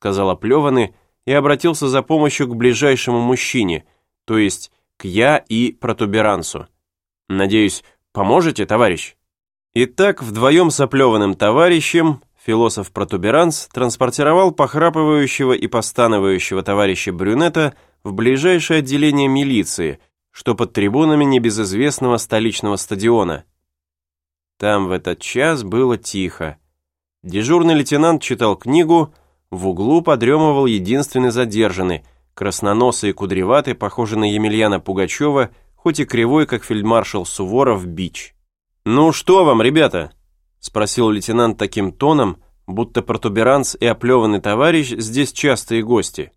сказал оплеванный и обратился за помощью к ближайшему мужчине, то есть к я и протуберансу. Надеюсь, поможете, товарищ? Итак, вдвоем с оплеванным товарищем философ-протуберанс транспортировал похрапывающего и постановающего товарища Брюнета в ближайшее отделение милиции, что под трибунами небезызвестного столичного стадиона. Там в этот час было тихо. Дежурный лейтенант читал книгу, в углу подремывал единственный задержанный, красноносый и кудреватый, похожий на Емельяна Пугачева, хоть и кривой, как фельдмаршал Суворов, бич. «Ну что вам, ребята?» — спросил лейтенант таким тоном, будто протуберанц и оплеванный товарищ здесь частые гости.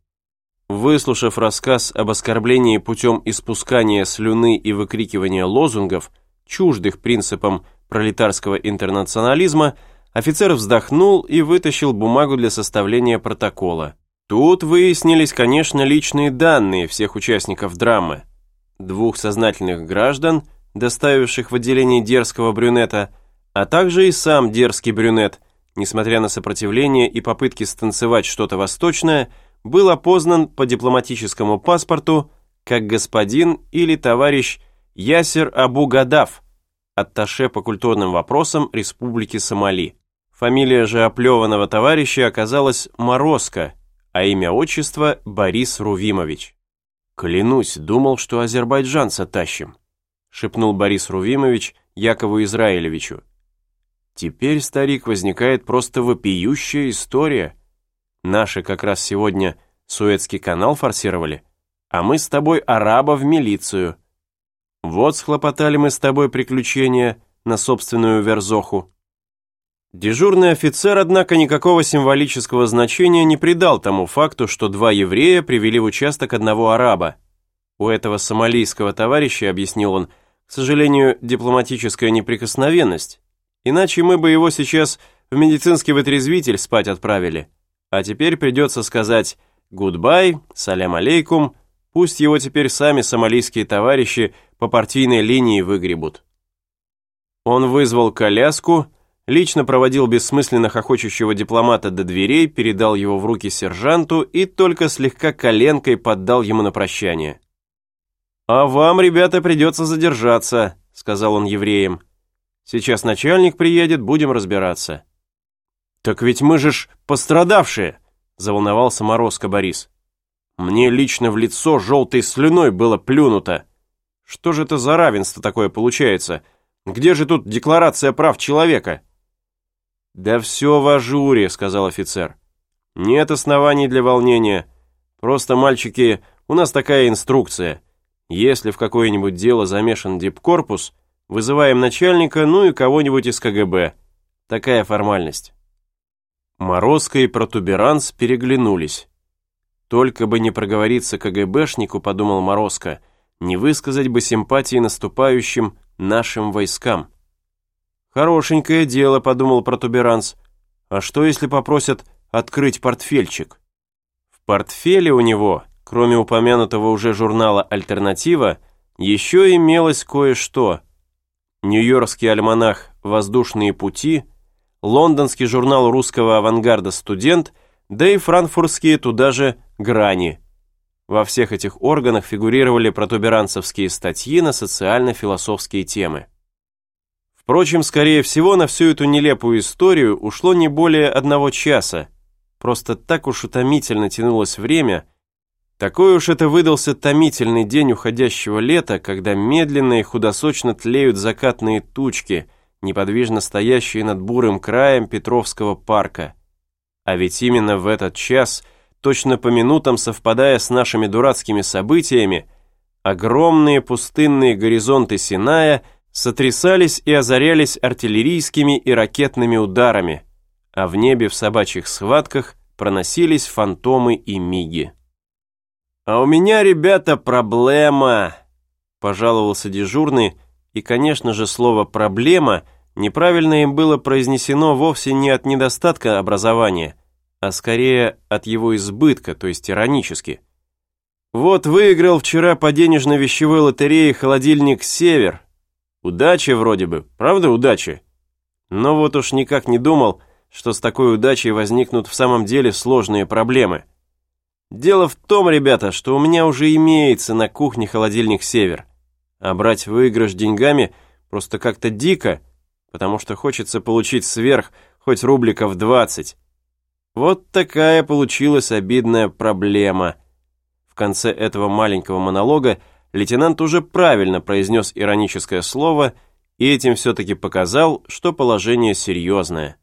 Выслушав рассказ об оскорблении путем испускания слюны и выкрикивания лозунгов, чуждых принципам пролетарского интернационализма, офицер вздохнул и вытащил бумагу для составления протокола. Тут выяснились, конечно, личные данные всех участников драмы. Двух сознательных граждан, доставивших в отделение дерзкого брюнета, а также и сам дерзкий брюнет, несмотря на сопротивление и попытки станцевать что-то восточное, был опознан по дипломатическому паспорту как господин или товарищ Ясер Абу Гадав, атташе по культурным вопросам Республики Сомали. Фамилия же оплеванного товарища оказалась Морозко, а имя отчества Борис Рувимович. «Клянусь, думал, что азербайджанца тащим», шепнул Борис Рувимович Якову Израилевичу. Теперь, старик, возникает просто вопиющая история. Наши как раз сегодня Суэцкий канал форсировали, а мы с тобой араба в милицию. Вот схлопотали мы с тобой приключения на собственную верзоху. Дежурный офицер, однако, никакого символического значения не придал тому факту, что два еврея привели в участок одного араба. У этого сомалийского товарища, объяснил он, к сожалению, дипломатическая неприкосновенность, Иначе мы бы его сейчас в медицинский вытрезвитель спать отправили. А теперь придется сказать «гудбай», «салям алейкум», пусть его теперь сами сомалийские товарищи по партийной линии выгребут. Он вызвал коляску, лично проводил бессмысленно хохочущего дипломата до дверей, передал его в руки сержанту и только слегка коленкой поддал ему на прощание. «А вам, ребята, придется задержаться», — сказал он евреям. Сейчас начальник приедет, будем разбираться». «Так ведь мы же ж пострадавшие», — заволновался Морозко Борис. «Мне лично в лицо желтой слюной было плюнуто. Что же это за равенство такое получается? Где же тут декларация прав человека?» «Да все в ажуре», — сказал офицер. «Нет оснований для волнения. Просто, мальчики, у нас такая инструкция. Если в какое-нибудь дело замешан дипкорпус, Вызываем начальника, ну и кого-нибудь из КГБ. Такая формальность. Морозко и протуберанс переглянулись. Только бы не проговориться КГБшнику, подумал Морозко, не высказать бы симпатии наступающим нашим войскам. Хорошенькое дело, подумал протуберанс. А что, если попросят открыть портфельчик? В портфеле у него, кроме упомянутого уже журнала «Альтернатива», еще имелось кое-что – Нью-Йоркский альманах «Воздушные пути», лондонский журнал русского авангарда «Студент», да и франкфуртские туда же «Грани». Во всех этих органах фигурировали протуберанцевские статьи на социально-философские темы. Впрочем, скорее всего, на всю эту нелепую историю ушло не более одного часа. Просто так уж утомительно тянулось время, такой уж это выдался томительный день уходящего лета, когда медленно и худосочно тлеют закатные тучки, неподвижно стоящие над бурым краем Петровского парка. А ведь именно в этот час, точно по минутам совпадая с нашими дурацкими событиями, огромные пустынные горизонты Синая сотрясались и озарялись артиллерийскими и ракетными ударами, а в небе в собачьих схватках проносились фантомы и миги. «А у меня, ребята, проблема!» Пожаловался дежурный, и, конечно же, слово «проблема» неправильно им было произнесено вовсе не от недостатка образования, а скорее от его избытка, то есть иронически. Вот выиграл вчера по денежно-вещевой лотерее холодильник «Север». Удача вроде бы, правда удача? Но вот уж никак не думал, что с такой удачей возникнут в самом деле сложные проблемы. Дело в том, ребята, что у меня уже имеется на кухне холодильник «Север», а брать выигрыш деньгами просто как-то дико, потому что хочется получить сверх хоть рубликов 20. Вот такая получилась обидная проблема. В конце этого маленького монолога лейтенант уже правильно произнес ироническое слово и этим все-таки показал, что положение серьезное.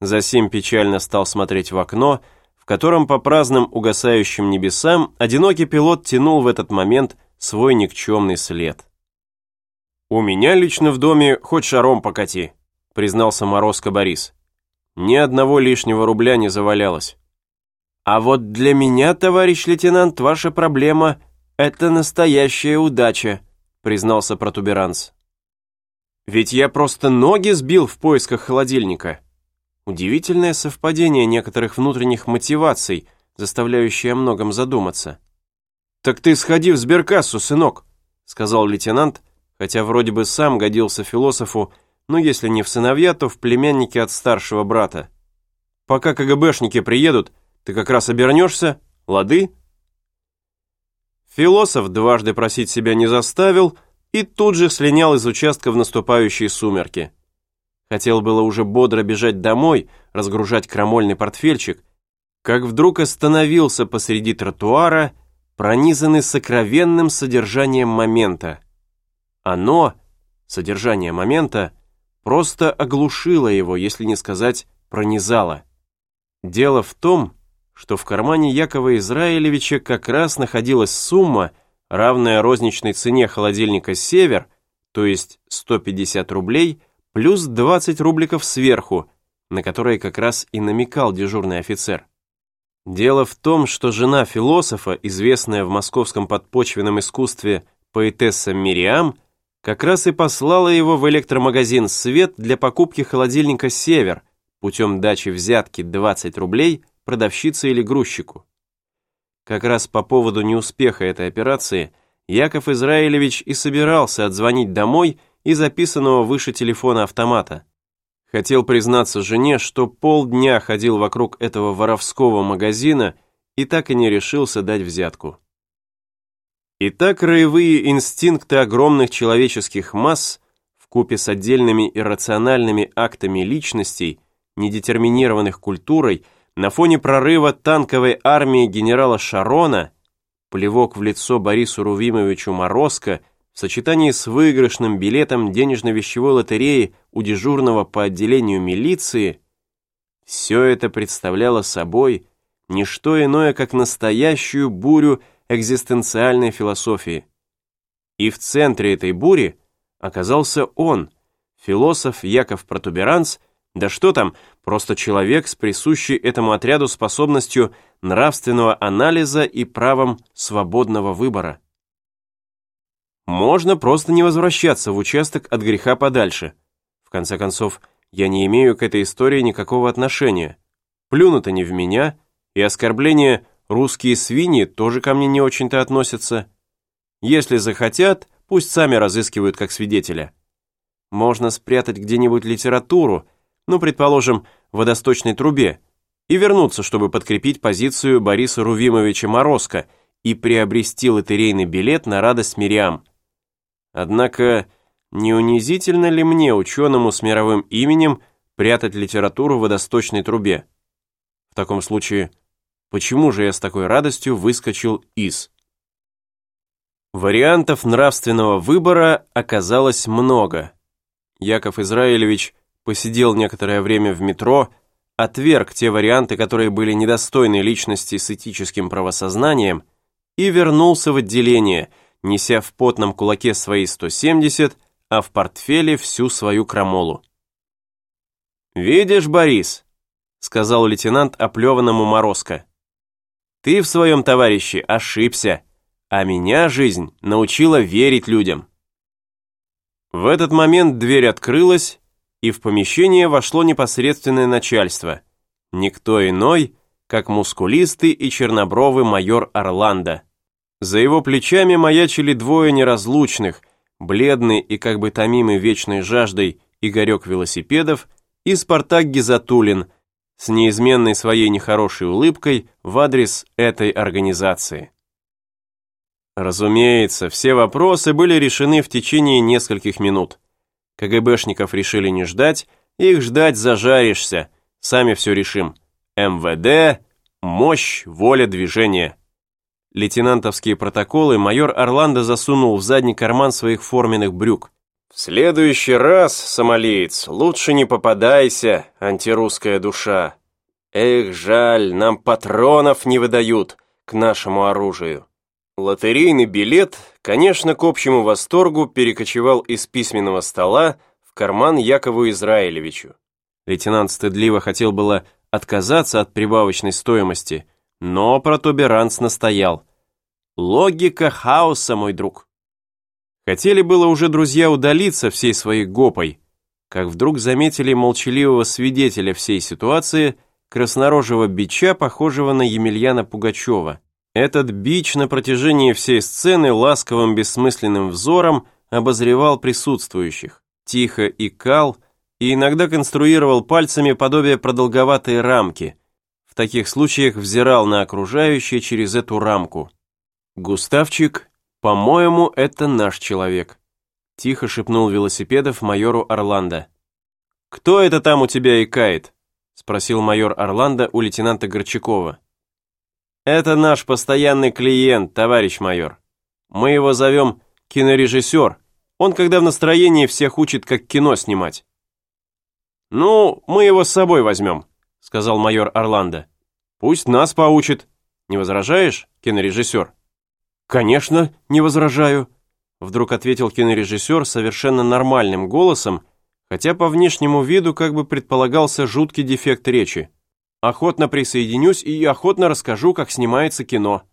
Засим печально стал смотреть в окно, в котором по праздным угасающим небесам одинокий пилот тянул в этот момент свой никчемный след. «У меня лично в доме хоть шаром покати», признался Морозко Борис. «Ни одного лишнего рубля не завалялось». «А вот для меня, товарищ лейтенант, ваша проблема — это настоящая удача», признался протуберанц. «Ведь я просто ноги сбил в поисках холодильника». Удивительное совпадение некоторых внутренних мотиваций, заставляющее о многом задуматься. «Так ты сходи в сберкассу, сынок», сказал лейтенант, хотя вроде бы сам годился философу, но если не в сыновья, то в племянники от старшего брата. Пока КГБшники приедут, ты как раз обернешься, лады?» Философ дважды просить себя не заставил и тут же слинял из участка в наступающие сумерки. Хотел было уже бодро бежать домой, разгружать крамольный портфельчик, как вдруг остановился посреди тротуара, пронизанный сокровенным содержанием момента. Оно, содержание момента, просто оглушило его, если не сказать пронизало. Дело в том, что в кармане Якова Израилевича как раз находилась сумма, равная розничной цене холодильника «Север», то есть 150 рублей, плюс 20 рубликов сверху, на которые как раз и намекал дежурный офицер. Дело в том, что жена философа, известная в московском подпочвенном искусстве поэтесса Мириам, как раз и послала его в электромагазин «Свет» для покупки холодильника «Север» путем дачи взятки 20 рублей продавщице или грузчику. Как раз по поводу неуспеха этой операции Яков Израилевич и собирался отзвонить домой из записанного выше телефона автомата. Хотел признаться жене, что полдня ходил вокруг этого воровского магазина и так и не решился дать взятку. Итак, роевые инстинкты огромных человеческих масс вкупе с отдельными иррациональными актами личностей, недетерминированных культурой, на фоне прорыва танковой армии генерала Шарона, плевок в лицо Борису Рувимовичу Морозко в сочетании с выигрышным билетом денежно-вещевой лотереи у дежурного по отделению милиции, все это представляло собой не что иное, как настоящую бурю экзистенциальной философии. И в центре этой бури оказался он, философ Яков Протуберанц, да что там, просто человек с присущей этому отряду способностью нравственного анализа и правом свободного выбора. Можно просто не возвращаться в участок от греха подальше. В конце концов, я не имею к этой истории никакого отношения. Плюнуто не в меня, и оскорбление Русские свиньи тоже ко мне не очень-то относятся. Если захотят, пусть сами разыскивают как свидетеля. Можно спрятать где-нибудь литературу, ну, предположим, в водосточной трубе, и вернуться, чтобы подкрепить позицию Бориса Рувимовича Морозко и приобрести лотерейный билет на радость Мириам. Однако, не унизительно ли мне, ученому с мировым именем, прятать литературу в водосточной трубе? В таком случае, Почему же я с такой радостью выскочил из? Вариантов нравственного выбора оказалось много. Яков Израилевич посидел некоторое время в метро, отверг те варианты, которые были недостойны личности с этическим правосознанием, и вернулся в отделение, неся в потном кулаке свои 170, а в портфеле всю свою крамолу. «Видишь, Борис», — сказал лейтенант оплеванному Морозко, ты в своем товарище ошибся, а меня жизнь научила верить людям. В этот момент дверь открылась, и в помещение вошло непосредственное начальство. Никто иной, как мускулистый и чернобровый майор Орландо. За его плечами маячили двое неразлучных, бледный и как бы томимый вечной жаждой Игорек велосипедов и Спартак Гизатуллин с неизменной своей нехорошей улыбкой в адрес этой организации. Разумеется, все вопросы были решены в течение нескольких минут. КГБшников решили не ждать, их ждать зажаришься, сами все решим. МВД, мощь, воля движения. Лейтенантовские протоколы майор Орландо засунул в задний карман своих форменных брюк. «В следующий раз, сомалиец, лучше не попадайся, антирусская душа. Эх, жаль, нам патронов не выдают к нашему оружию». Лотерейный билет, конечно, к общему восторгу перекочевал из письменного стола в карман Якову Израилевичу. Лейтенант стыдливо хотел было отказаться от прибавочной стоимости, но протуберанц настоял. Логика хаоса, мой друг. Хотели было уже друзья удалиться всей своей гопой, как вдруг заметили молчаливого свидетеля всей ситуации, краснорожего бича, похожего на Емельяна Пугачева. Этот бич на протяжении всей сцены ласковым бессмысленным взором обозревал присутствующих, тихо икал и иногда конструировал пальцами подобие продолговатой рамки. В таких случаях взирал на окружающее через эту рамку. «Густавчик, по-моему, это наш человек», тихо шепнул велосипедов майору Орландо. «Кто это там у тебя икает?» спросил майор Орландо у лейтенанта Горчакова. «Это наш постоянный клиент, товарищ майор. Мы его зовем кинорежиссер. Он, когда в настроении, всех учит, как кино снимать». «Ну, мы его с собой возьмем», — сказал майор Орландо. «Пусть нас поучит. Не возражаешь, кинорежиссер?» «Конечно, не возражаю», — вдруг ответил кинорежиссер совершенно нормальным голосом, хотя по внешнему виду как бы предполагался жуткий дефект речи. Охотно присоединюсь и охотно расскажу, как снимается кино.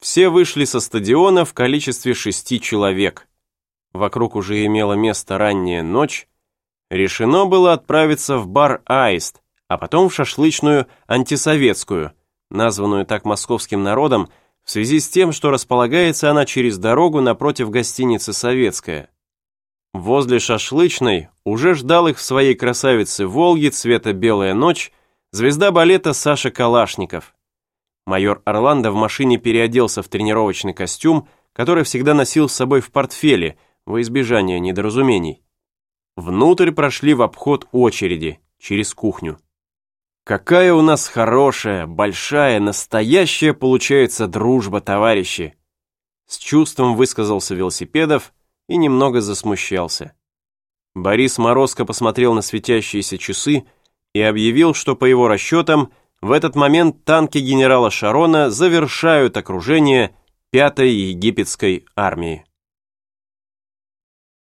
Все вышли со стадиона в количестве шести человек. Вокруг уже имела место ранняя ночь. Решено было отправиться в бар «Аист», а потом в шашлычную антисоветскую, названную так московским народом в связи с тем, что располагается она через дорогу напротив гостиницы «Советская». Возле шашлычной уже ждал их в своей красавице «Волге» цвета «Белая ночь» Звезда балета Саша Калашников. Майор Орландо в машине переоделся в тренировочный костюм, который всегда носил с собой в портфеле, во избежание недоразумений. Внутрь прошли в обход очереди, через кухню. Какая у нас хорошая, большая, настоящая получается дружба, товарищи! С чувством высказался велосипедов и немного засмущался. Борис Морозко посмотрел на светящиеся часы и объявил, что по его расчетам в этот момент танки генерала Шарона завершают окружение 5-й египетской армии.